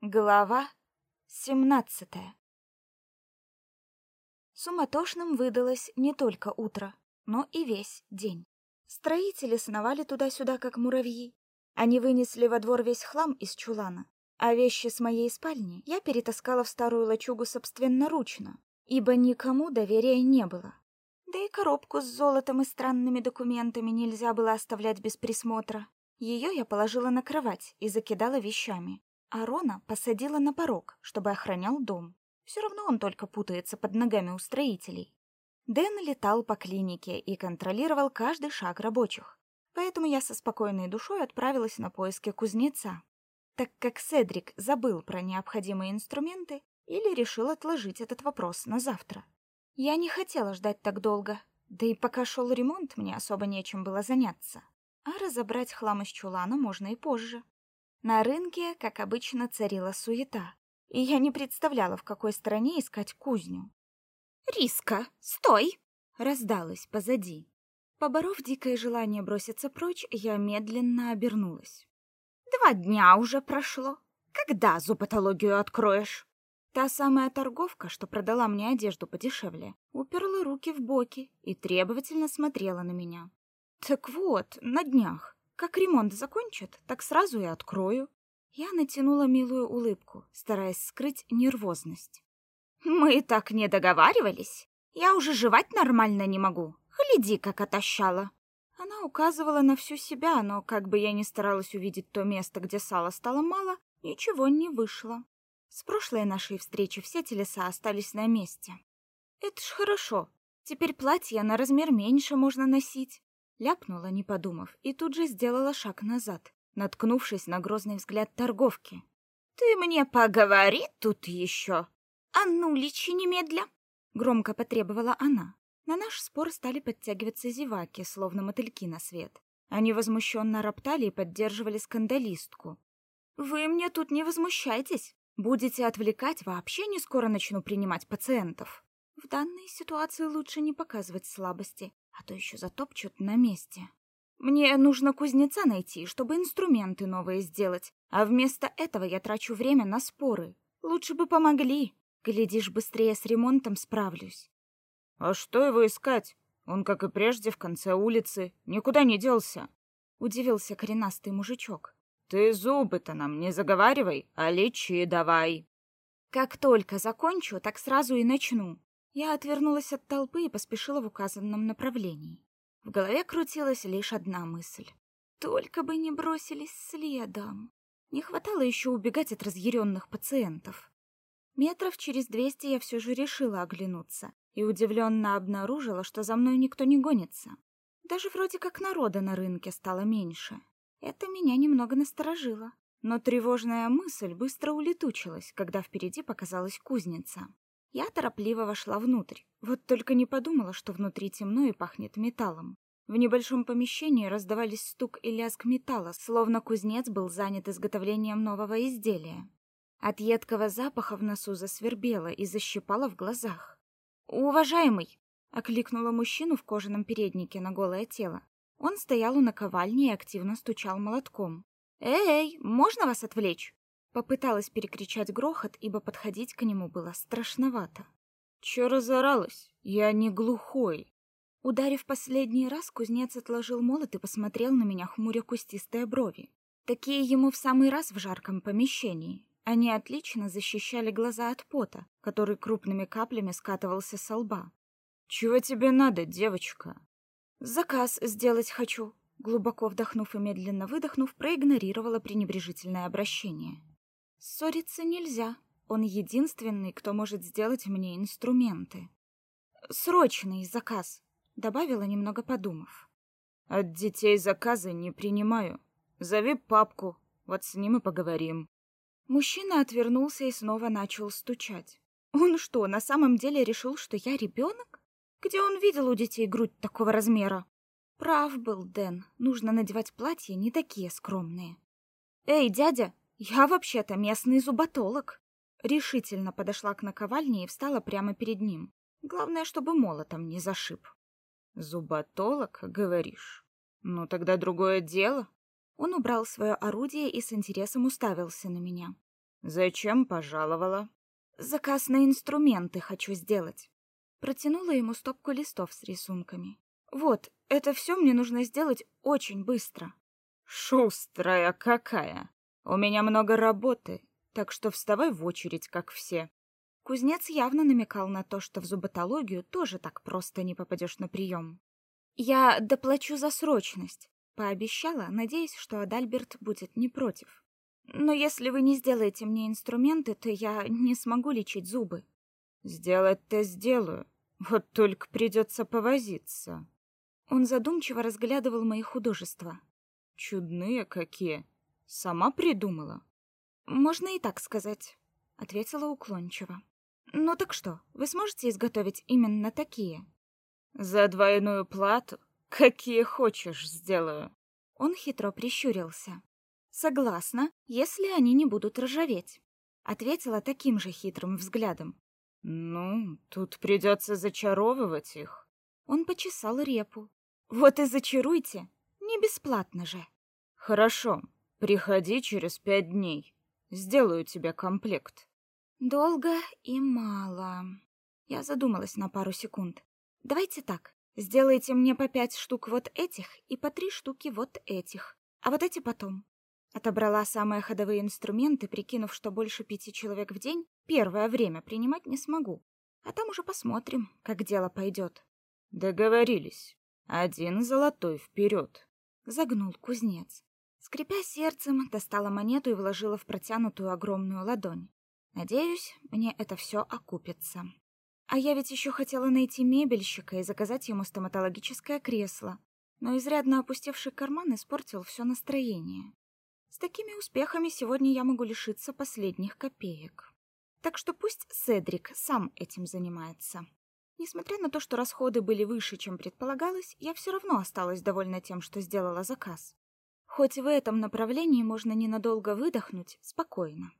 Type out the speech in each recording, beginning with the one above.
Глава 17. Суматошным выдалось не только утро, но и весь день. Строители сновали туда-сюда, как муравьи. Они вынесли во двор весь хлам из чулана, а вещи с моей спальни я перетаскала в старую лачугу собственноручно, ибо никому доверия не было. Да и коробку с золотом и странными документами нельзя было оставлять без присмотра. Ее я положила на кровать и закидала вещами. Арона посадила на порог, чтобы охранял дом. Все равно он только путается под ногами у строителей. Дэн летал по клинике и контролировал каждый шаг рабочих. Поэтому я со спокойной душой отправилась на поиски кузнеца. Так как Седрик забыл про необходимые инструменты или решил отложить этот вопрос на завтра. Я не хотела ждать так долго, да и пока шел ремонт, мне особо нечем было заняться. А разобрать хлам из чулана можно и позже. На рынке, как обычно, царила суета, и я не представляла, в какой стороне искать кузню. «Риска, стой!» — раздалось позади. Поборов дикое желание броситься прочь, я медленно обернулась. «Два дня уже прошло. Когда зубатологию откроешь?» Та самая торговка, что продала мне одежду подешевле, уперла руки в боки и требовательно смотрела на меня. «Так вот, на днях. Как ремонт закончат, так сразу и открою. Я натянула милую улыбку, стараясь скрыть нервозность. Мы так не договаривались. Я уже жевать нормально не могу. Гляди, как отощала. Она указывала на всю себя, но как бы я ни старалась увидеть то место, где сала стало мало, ничего не вышло. С прошлой нашей встречи все телеса остались на месте. Это ж хорошо. Теперь платье на размер меньше можно носить. Ляпнула, не подумав, и тут же сделала шаг назад, наткнувшись на грозный взгляд торговки. «Ты мне поговори тут еще! А ну, лечи немедля!» Громко потребовала она. На наш спор стали подтягиваться зеваки, словно мотыльки на свет. Они возмущенно роптали и поддерживали скандалистку. «Вы мне тут не возмущайтесь. Будете отвлекать, вообще не скоро начну принимать пациентов». В данной ситуации лучше не показывать слабости, а то еще затопчут на месте. Мне нужно кузнеца найти, чтобы инструменты новые сделать, а вместо этого я трачу время на споры. Лучше бы помогли. Глядишь, быстрее с ремонтом справлюсь. А что его искать? Он, как и прежде, в конце улицы, никуда не делся. Удивился коренастый мужичок. Ты зубы-то нам не заговаривай, а лечи давай. Как только закончу, так сразу и начну. Я отвернулась от толпы и поспешила в указанном направлении. В голове крутилась лишь одна мысль. Только бы не бросились следом. Не хватало еще убегать от разъяренных пациентов. Метров через двести я все же решила оглянуться и удивленно обнаружила, что за мной никто не гонится. Даже вроде как народа на рынке стало меньше. Это меня немного насторожило. Но тревожная мысль быстро улетучилась, когда впереди показалась кузница. Я торопливо вошла внутрь. Вот только не подумала, что внутри темно и пахнет металлом. В небольшом помещении раздавались стук и лязг металла, словно кузнец был занят изготовлением нового изделия. От едкого запаха в носу засвербело и защипало в глазах. "Уважаемый", окликнула мужчину в кожаном переднике на голое тело. Он стоял у наковальни и активно стучал молотком. "Эй, можно вас отвлечь?" Попыталась перекричать грохот, ибо подходить к нему было страшновато. Чё разоралась? Я не глухой. Ударив последний раз, кузнец отложил молот и посмотрел на меня, хмуря кустистые брови. Такие ему в самый раз в жарком помещении. Они отлично защищали глаза от пота, который крупными каплями скатывался с лба. Чего тебе надо, девочка? Заказ сделать хочу. Глубоко вдохнув и медленно выдохнув, проигнорировала пренебрежительное обращение. Ссориться нельзя. Он единственный, кто может сделать мне инструменты. Срочный заказ, добавила немного подумав. От детей заказы не принимаю. Зови папку, вот с ним и поговорим. Мужчина отвернулся и снова начал стучать. Он что, на самом деле решил, что я ребенок? Где он видел у детей грудь такого размера? Прав был Дэн. Нужно надевать платья не такие скромные. Эй, дядя, я вообще-то местный зуботолог. Решительно подошла к наковальне и встала прямо перед ним. Главное, чтобы молотом не зашиб. Зуботолог, говоришь? Ну тогда другое дело. Он убрал свое орудие и с интересом уставился на меня. Зачем пожаловала? Заказ на инструменты хочу сделать. Протянула ему стопку листов с рисунками. Вот, это все мне нужно сделать очень быстро. Шустрая какая. У меня много работы, так что вставай в очередь, как все. Кузнец явно намекал на то, что в зуботологию тоже так просто не попадешь на прием. Я доплачу за срочность, пообещала, надеясь, что Адальберт будет не против. Но если вы не сделаете мне инструменты, то я не смогу лечить зубы. Сделать-то сделаю. Вот только придется повозиться. Он задумчиво разглядывал мои художества. Чудные какие. Сама придумала. Можно и так сказать, ответила уклончиво. Ну так что, вы сможете изготовить именно такие? За двойную плату, какие хочешь, сделаю. Он хитро прищурился. Согласна, если они не будут ржаветь, ответила таким же хитрым взглядом. Ну, тут придется зачаровывать их. Он почесал репу. Вот и зачаруйте, не бесплатно же. Хорошо, приходи через пять дней. Сделаю тебе комплект. Долго и мало. Я задумалась на пару секунд. Давайте так. Сделайте мне по пять штук вот этих и по три штуки вот этих. А вот эти потом. Отобрала самые ходовые инструменты, прикинув, что больше пяти человек в день первое время принимать не смогу. А там уже посмотрим, как дело пойдет. Договорились. Один золотой вперед. Загнул кузнец. Скрипя сердцем, достала монету и вложила в протянутую огромную ладонь. Надеюсь, мне это все окупится. А я ведь еще хотела найти мебельщика и заказать ему стоматологическое кресло, но изрядно опустевший карман испортил все настроение. С такими успехами сегодня я могу лишиться последних копеек. Так что пусть Седрик сам этим занимается. Несмотря на то, что расходы были выше, чем предполагалось, я все равно осталась довольна тем, что сделала заказ. Хоть в этом направлении можно ненадолго выдохнуть спокойно.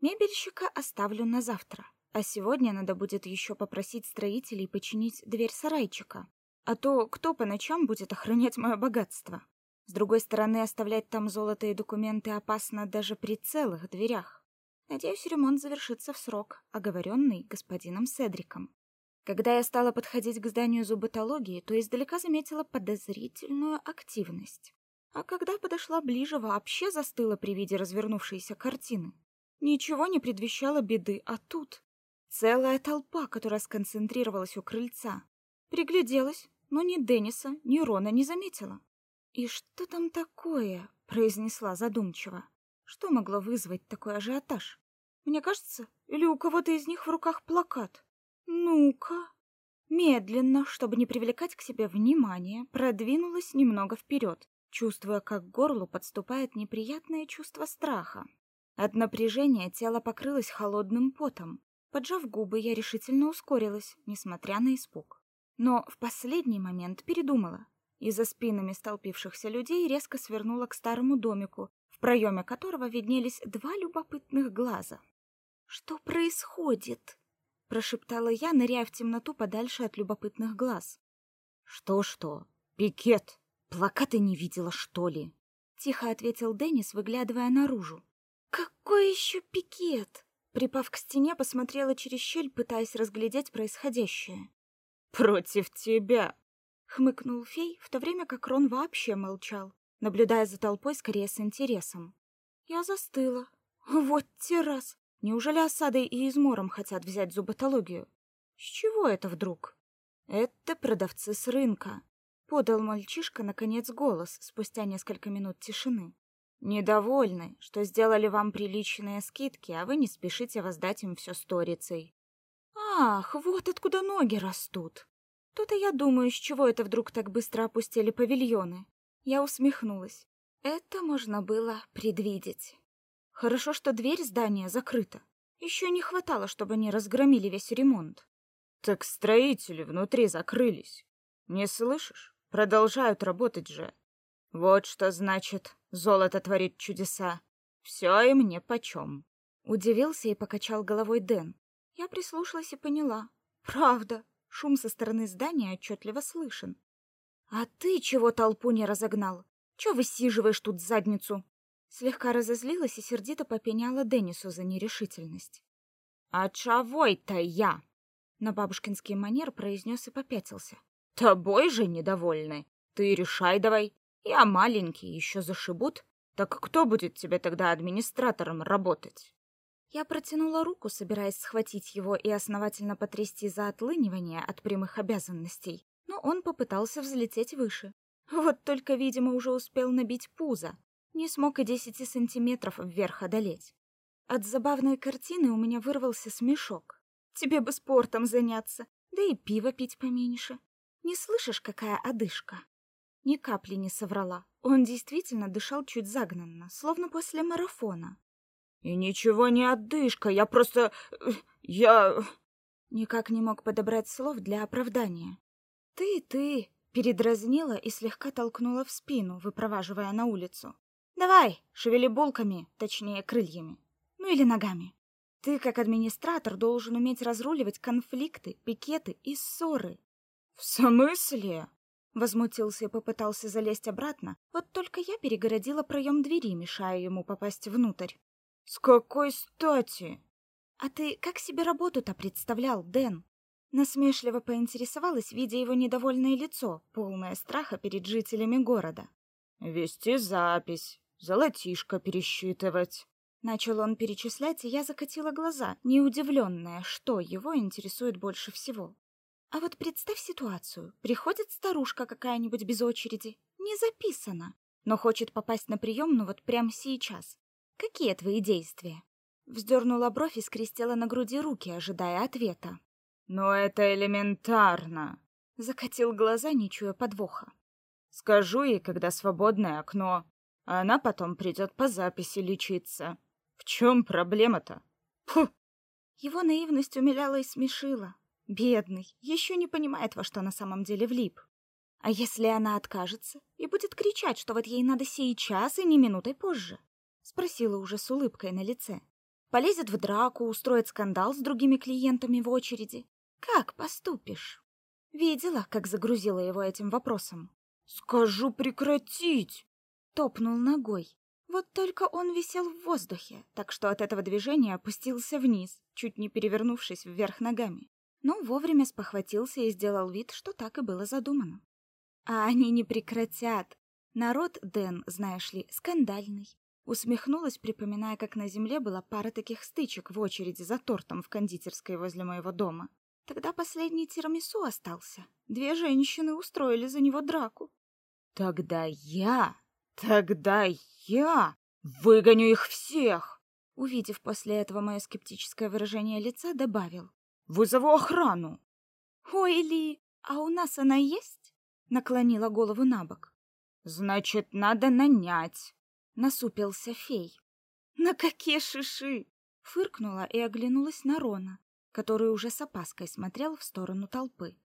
Мебельщика оставлю на завтра, а сегодня надо будет еще попросить строителей починить дверь сарайчика. А то кто по ночам будет охранять мое богатство? С другой стороны, оставлять там золото и документы опасно даже при целых дверях. Надеюсь, ремонт завершится в срок, оговоренный господином Седриком. Когда я стала подходить к зданию зуботологии, то издалека заметила подозрительную активность. А когда подошла ближе, вообще застыла при виде развернувшейся картины. Ничего не предвещало беды, а тут целая толпа, которая сконцентрировалась у крыльца. Пригляделась, но ни Денниса, ни Рона не заметила. «И что там такое?» — произнесла задумчиво. «Что могло вызвать такой ажиотаж? Мне кажется, или у кого-то из них в руках плакат? Ну-ка!» Медленно, чтобы не привлекать к себе внимания, продвинулась немного вперед, чувствуя, как к горлу подступает неприятное чувство страха. От напряжения тело покрылось холодным потом. Поджав губы, я решительно ускорилась, несмотря на испуг. Но в последний момент передумала и за спинами столпившихся людей резко свернула к старому домику, в проеме которого виднелись два любопытных глаза. «Что происходит?» — прошептала я, ныряя в темноту подальше от любопытных глаз. «Что-что? Пикет? Плакаты не видела, что ли?» — тихо ответил Деннис, выглядывая наружу. «Какой еще пикет?» Припав к стене, посмотрела через щель, пытаясь разглядеть происходящее. «Против тебя!» хмыкнул фей, в то время как Рон вообще молчал, наблюдая за толпой скорее с интересом. Я застыла. Вот те раз. Неужели осадой и измором хотят взять зуботологию? С чего это вдруг? Это продавцы с рынка. Подал мальчишка наконец голос спустя несколько минут тишины. Недовольны, что сделали вам приличные скидки, а вы не спешите воздать им все сторицей. Ах, вот откуда ноги растут. То-то я думаю, с чего это вдруг так быстро опустили павильоны. Я усмехнулась. Это можно было предвидеть. Хорошо, что дверь здания закрыта. Еще не хватало, чтобы они разгромили весь ремонт. Так строители внутри закрылись. Не слышишь? Продолжают работать же. Вот что значит золото творит чудеса. Все им не почем. Удивился и покачал головой Дэн. Я прислушалась и поняла. Правда, Шум со стороны здания отчетливо слышен. «А ты чего толпу не разогнал? Чего высиживаешь тут задницу?» Слегка разозлилась и сердито попеняла Денису за нерешительность. «А чавой-то я?» На бабушкинский манер произнес и попятился. «Тобой же недовольны. Ты решай давай. Я маленький, еще зашибут. Так кто будет тебе тогда администратором работать?» Я протянула руку, собираясь схватить его и основательно потрясти за отлынивание от прямых обязанностей, но он попытался взлететь выше. Вот только, видимо, уже успел набить пузо, не смог и десяти сантиметров вверх одолеть. От забавной картины у меня вырвался смешок. Тебе бы спортом заняться, да и пиво пить поменьше. Не слышишь, какая одышка? Ни капли не соврала. Он действительно дышал чуть загнанно, словно после марафона. И ничего не одышка, я просто... Я... Никак не мог подобрать слов для оправдания. «Ты, ты!» — передразнила и слегка толкнула в спину, выпроваживая на улицу. Давай, шевели булками, точнее, крыльями. Ну или ногами. Ты, как администратор, должен уметь разруливать конфликты, пикеты и ссоры. В смысле? Возмутился и попытался залезть обратно, вот только я перегородила проем двери, мешая ему попасть внутрь. С какой стати? А ты как себе работу-то представлял, Дэн? Насмешливо поинтересовалась, видя его недовольное лицо, полное страха перед жителями города. Вести запись, золотишко пересчитывать. Начал он перечислять, и я закатила глаза, неудивленная, что его интересует больше всего. А вот представь ситуацию. Приходит старушка какая-нибудь без очереди, не записана, но хочет попасть на прием, ну вот прямо сейчас. Какие твои действия? Вздернула бровь и скрестила на груди руки, ожидая ответа. Но это элементарно. Закатил глаза, не чуя подвоха. Скажу ей, когда свободное окно, а она потом придет по записи лечиться. В чем проблема-то? Фу! Его наивность умиляла и смешила. Бедный, еще не понимает, во что на самом деле влип. А если она откажется и будет кричать, что вот ей надо сейчас и не минутой позже? Спросила уже с улыбкой на лице. Полезет в драку, устроит скандал с другими клиентами в очереди. Как поступишь? Видела, как загрузила его этим вопросом. Скажу прекратить, топнул ногой. Вот только он висел в воздухе, так что от этого движения опустился вниз, чуть не перевернувшись вверх ногами. Но вовремя спохватился и сделал вид, что так и было задумано. А они не прекратят. Народ Дэн, знаешь ли, скандальный. Усмехнулась, припоминая, как на земле была пара таких стычек в очереди за тортом в кондитерской возле моего дома. Тогда последний тирамису остался. Две женщины устроили за него драку. Тогда я, тогда я выгоню их всех. Увидев после этого мое скептическое выражение лица, добавил: "Вызову охрану". "Ой, Ли, а у нас она есть?" наклонила голову набок. "Значит, надо нанять", насупился фей. "На какие шиши?" фыркнула и оглянулась на Рона, который уже с опаской смотрел в сторону толпы.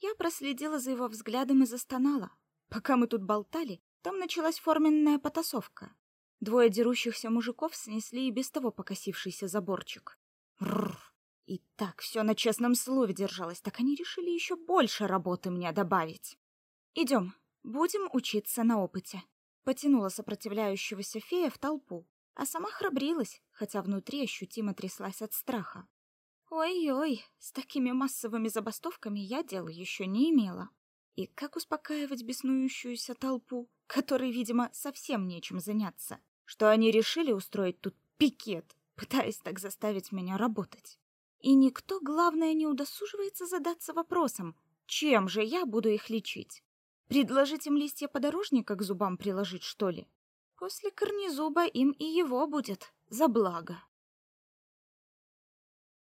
Я проследила за его взглядом и застонала. Пока мы тут болтали, там началась форменная потасовка. Двое дерущихся мужиков снесли и без того покосившийся заборчик. Рррр. И так все на честном слове держалось, так они решили еще больше работы мне добавить. Идем, будем учиться на опыте. Потянула сопротивляющегося фея в толпу, а сама храбрилась, хотя внутри ощутимо тряслась от страха. Ой-ой, с такими массовыми забастовками я дела еще не имела. И как успокаивать беснующуюся толпу, которой, видимо, совсем нечем заняться, что они решили устроить тут пикет, пытаясь так заставить меня работать. И никто, главное, не удосуживается задаться вопросом, чем же я буду их лечить? Предложить им листья подорожника к зубам приложить, что ли? После корнезуба им и его будет за благо.